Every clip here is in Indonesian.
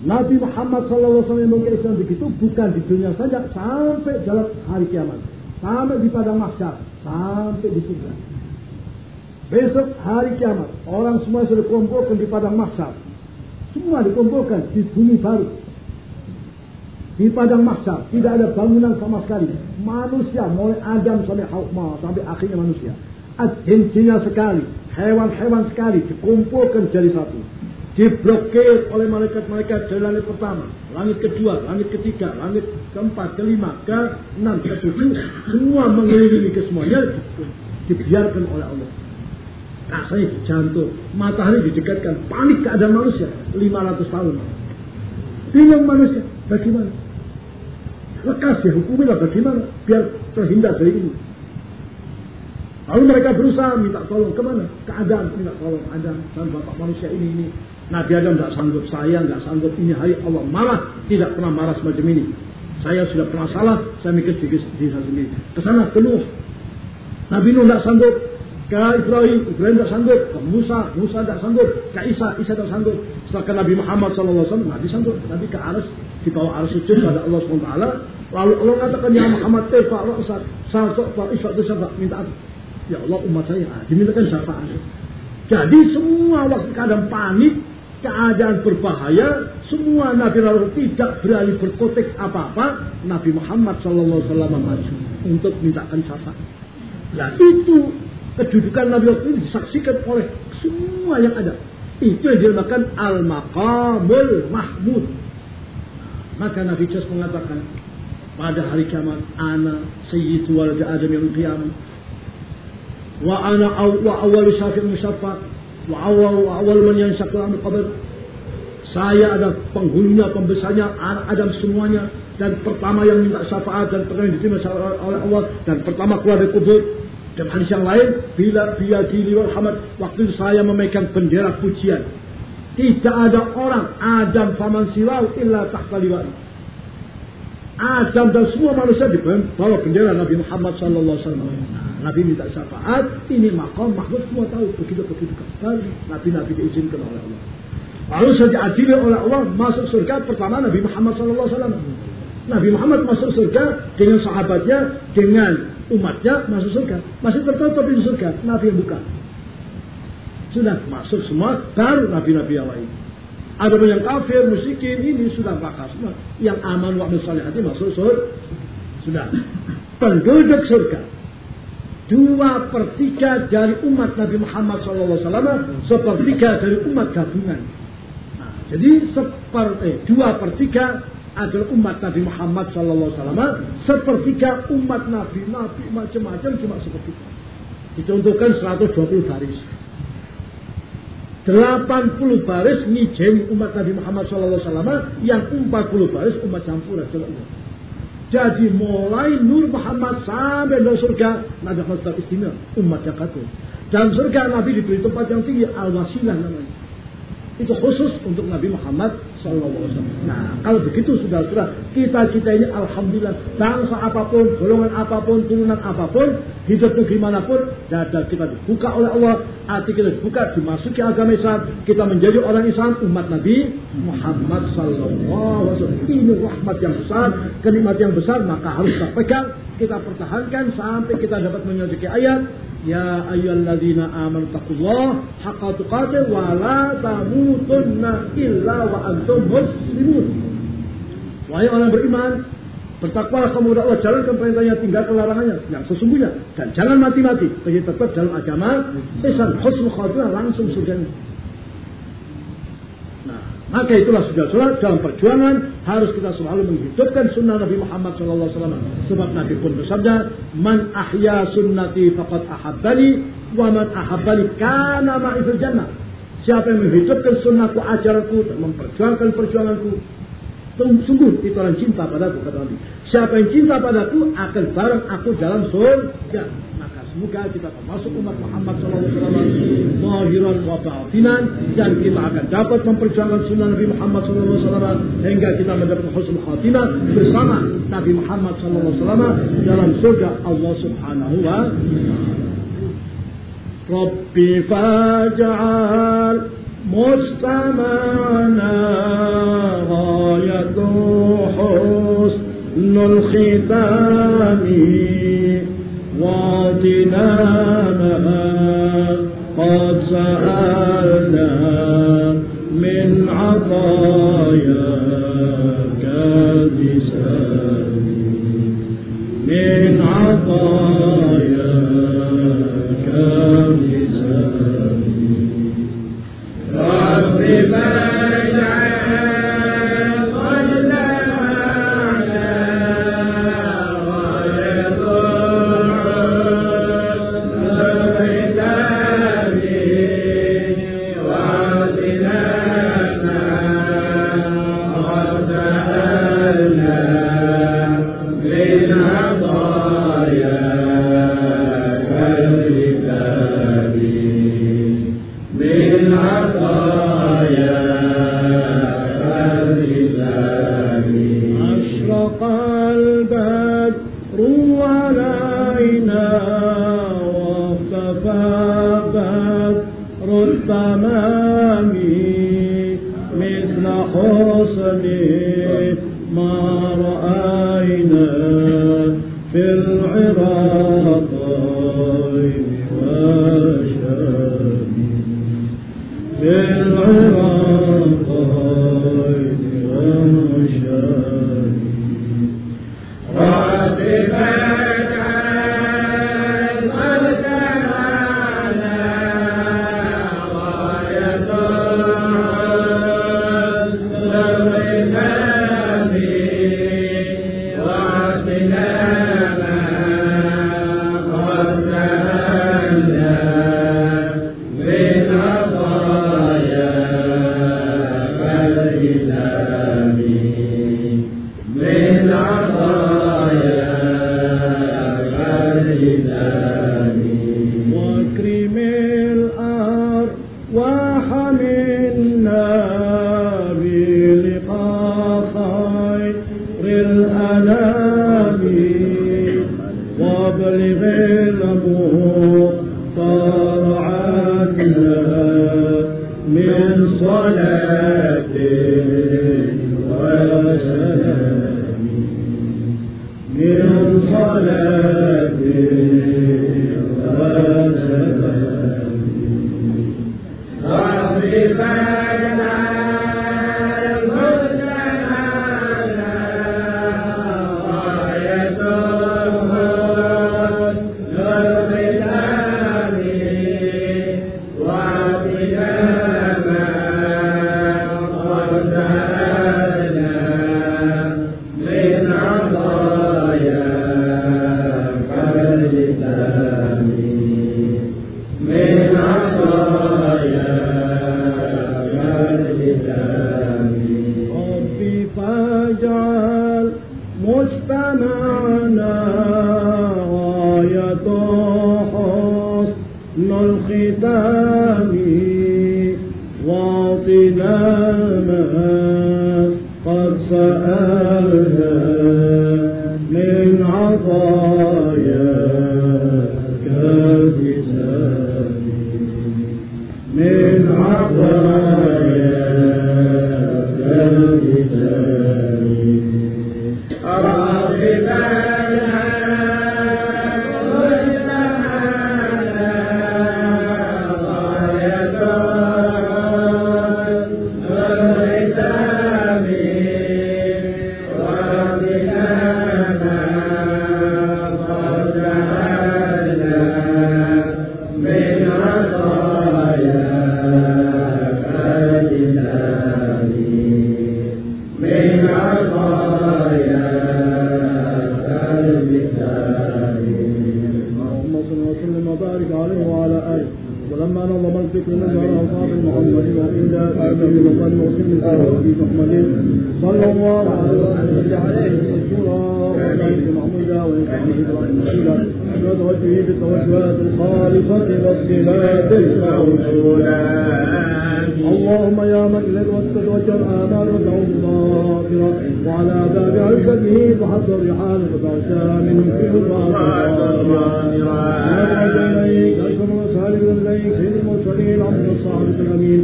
Nabi Muhammad SAW membawa Islam begitu bukan di dunia saja sampai dalam hari kiamat, sampai di padang mahsyar, sampai di surga. Besok hari kiamat, orang semua sudah dikumpulkan di padang mahsyar. Semua dikumpulkan di bumi baru. Di padang mahsyar tidak ada bangunan sama sekali. Manusia mulai Adam sampai Hawa sampai akhirnya manusia. Agensinya sekali, hewan-hewan sekali dikumpulkan jadi satu. Diblokir oleh malaikat-malaikat dari langit pertama, langit kedua, langit ketiga, langit keempat, kelima, ke enam, ke tujuh, semua mengelilingi ke semuanya dibiarkan oleh Allah. Rasanya jantung, matahari didekatkan, panik keadaan manusia 500 tahun. Bingung manusia, bagaimana? Lekas ya hukumnya bagaimana biar terhindar dari ini. Lalu mereka berusaha minta tolong ke mana? Ke Adam minta tolong Adam dan bapak manusia ini ini. Nabi Adam tidak sanggup saya nggak sanggup ini hari Allah marah tidak pernah marah semacam ini. Saya sudah pernah salah, saya mikir saya sendiri. Ke sana ke Nuh. Nabi Nuh tidak sanggup, ke Ibrahim, Ibrahim tidak sanggup, ke Musa, Musa tidak sanggup, ke Isa, Isa tidak sanggup. Setelah ke Nabi Muhammad SAW, Nabi sanggup. Nabi ke Aras, di bawah Aras sujud pada Allah SWT. Lalu Allah katakan, Ya Muhammad, eh Pak Ra'asat, Saltok, Pak Isfak, minta apa? Ya Allah umat saya, ah, dimintakan syafaat. Jadi semua waktu keadaan panik, keadaan berbahaya, semua Nabi Rasul tidak berani berkotek apa-apa, Nabi Muhammad SAW maju untuk mintakan syafaat. Nah itu kedudukan Nabi Rasul disaksikan oleh semua yang ada. Itu yang dinamakan Al-Maqamul Mahmud. Maka Nabi Jas mengatakan, pada hari kiamat, Ana Sayyidu Walad Adam yang kiamat. Wa ana wa awal syafi' musyafa' wa awal wa awal man yanshaqu al qabr. Saya ada penghulunya, pembesarnya, anak Adam semuanya dan pertama yang minta syafaat dan pertama yang diterima oleh Allah dan pertama keluar dari kubur dan hadis yang lain, bila biyadi liwal hamad, waktu itu saya memegang bendera pujian. Tidak ada orang Adam faman silau illa tahta liwal. Adam dan semua manusia dibawa bendera Nabi Muhammad sallallahu alaihi wasallam. Nabi minta syafaat, ini makam makhluk semua tahu begitu begitu kali Nabi-nabi diizinkan oleh Allah. Lalu saya diadili oleh Allah masuk surga pertama Nabi Muhammad sallallahu alaihi wasallam. Nabi Muhammad masuk surga dengan sahabatnya, dengan umatnya masuk surga. Masih tertutup di surga, Nabi yang buka. Sudah masuk semua, baru Nabi-Nabi yang lain. Ada yang kafir, musyrikin, ini sudah bakal semua. Yang aman wa hati masuk surga. Sudah. Penduduk surga. Dua per tiga dari umat Nabi Muhammad SAW, sepertiga dari umat gabungan. Nah, jadi seper, eh, dua per tiga adalah umat Nabi Muhammad SAW sepertiga umat Nabi Nabi macam-macam cuma itu dicontohkan 120 baris 80 baris ngijen umat Nabi Muhammad SAW yang 40 baris umat campuran jadi mulai Nur Muhammad sampai ke surga Nabi Muhammad istimewa umat Jakarta. Dan surga Nabi diberi tempat yang tinggi al-wasilah namanya. Itu khusus untuk Nabi Muhammad SAW. Nah, kalau begitu sudah kita kita ini alhamdulillah bangsa apa pun, golongan apa pun, turunan apa pun, hidup negeri mana pun, dada kita dibuka oleh Allah, hati kita dibuka, dimasuki agama Islam, kita menjadi orang Islam, umat Nabi Muhammad SAW. Ini rahmat yang besar, kenikmat yang besar, maka harus kita pegang, kita pertahankan sampai kita dapat menyelesaikan ayat Ya ayyuhalladzina amanu taqullah haqqa tuqatih wa la tamutunna illa wa antum muslimun. Wahai orang beriman, bertakwalah kamu Allah, jalankan perintahnya, tinggalkan larangannya yang sesungguhnya dan jangan mati-mati, bagi tetap dalam agama Islam husnul khatimah langsung surga. Maka itulah saudara-saudara dalam perjuangan harus kita selalu menghidupkan sunnah Nabi Muhammad SAW. Sebab Nabi pun bersabda, Man ahya sunnati faqad ahabbani, wa man ahabbani kana ma'ifil jannah. Siapa yang menghidupkan sunnahku, ajaranku, dan memperjuangkan perjuanganku, sungguh itu orang cinta padaku kata Nabi. Siapa yang cinta padaku akan bareng aku dalam surga semoga kita termasuk umat Muhammad SAW mahiran wa batinan dan kita akan dapat memperjuangkan sunnah Nabi Muhammad SAW hingga kita mendapat khusus khatina bersama Nabi Muhammad SAW dalam surga Allah Subhanahu wa Rabbi faja'al مجتمعنا غاية حسن الختام ذواتنا قد سألنا من عطاياك بسامي. من عطاياك oh Amen. ابي محمد صلى الله عليه وسلم. جعله رسولا وعليه محمودا ويجعله إبراهيم رسولا اسود وجهه بالتوجهات الخالصه إلى الصلاه الموصوله اللهم يا من إليك وتتوجه الآمال والدعوة الظاهرة وعلى باب عزته تحضر رحال وتعشى من مسلم إليك أشهر وسالم إليك سيد المرسلين عبد الصالح الأمين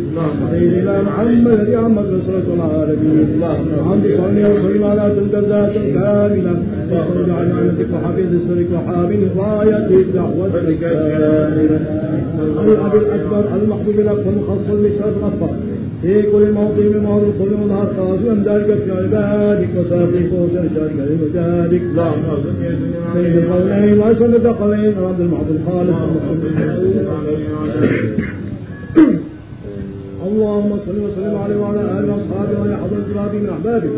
سيدنا محمد الذي عمت رسولة العالمين عبد صلي وسلم. على تلك الكاملة واخرج عن عينتك وحفيظ سرك وحامل راية الكاملة الأب الأكبر المحبوب لك والمخصص لشرف المصدر في كل موطن موضع كل منعطف من ذلك في ذلك وسابق وسن ذلك وذلك لا بين القولين وسن الدقلين رد المعض الخالص اللهم صل وسلم على وعلى اله واصحابه وعلى حضره الرابي من احبابك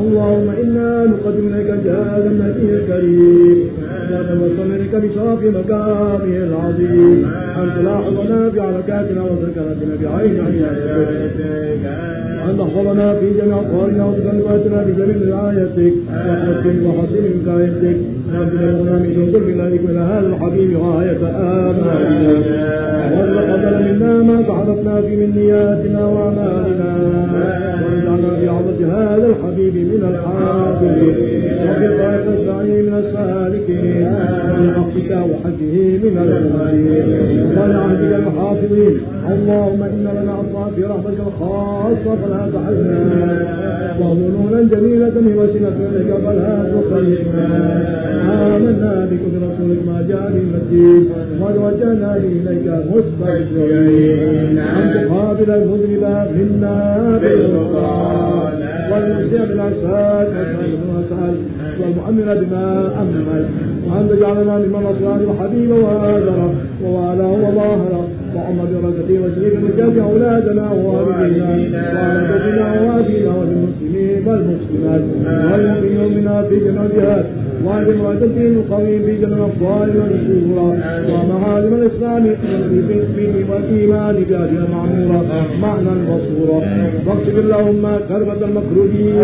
اللهم أنا نقدم اليك هذا النبي الكريم حسنة وسمنك بشرف مقامه العظيم أنت لاحظنا بعلكاتنا وذكرتنا بعين عينك في جميع أقوالنا وتسلماتنا بجميع رعايتك وحسن وحسن من وكايتك وأبلغنا من كل ذلك من هذا الحبيب غاية آمالنا وتقبل منا ما تعرفنا في من نياتنا وأعمالنا واجعلنا في عظة هذا الحبيب من الحافظين وفي طريق السعي من السالكين ومن حقك وحجه من المؤمنين ولعهدك المحافظين اللهم إن لنا في رحمتك الخاصة فلا تحزنا برسولك فلا تخيبنا آمنا بك برسولك ما جاء به الدين قد وجهنا إليك مستقيمين أنت قابل المذنب منا بالغفران والمسيح بالعساك أسأل وأسأل والمؤمن بما أمل وأن تجعلنا لمن أصلاه وحبيبا وآجره ووالاه وظاهره وعمر بركته وشريك من أولادنا ووالدينا وعلى وأبينا وأبينا والمسلمات والمؤمنات في جنودها واجب وتسليم القوي في جنب الضال والشهورا ومعالم الإسلام في الدين والإيمان بهذه المعموره معنى مصورا واكتب اللهم كربة المكروبين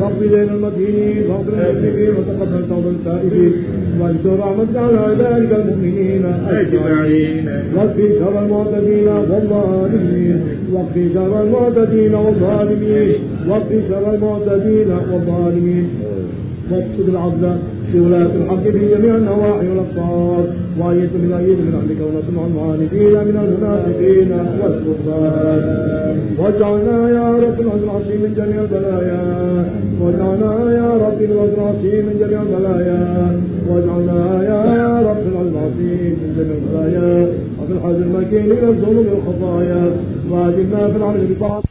واغفر دين المدينين واغفر المسلمين وتقبل توبة التائبين وانشر رحمتك على عبادك المؤمنين. أجمعين. واغفر شر المعتدين والظالمين. واغفر شر المعتدين والظالمين. واغفر شر المعتدين والظالمين. واقصد العبد في ولاية الحق في جميع النواحي والأقطار وأيد من أيد من عندك ونسمع المعاندين من المنافقين والكفار. واجعلنا يا رب العظيم من جميع البلايا واجعلنا يا رب العظيم من جميع البلايا واجعلنا يا رب العظيم من جميع البلايا وفي الحزن المكين من الظلم والخطايا وأجبنا في العمل بطاعتك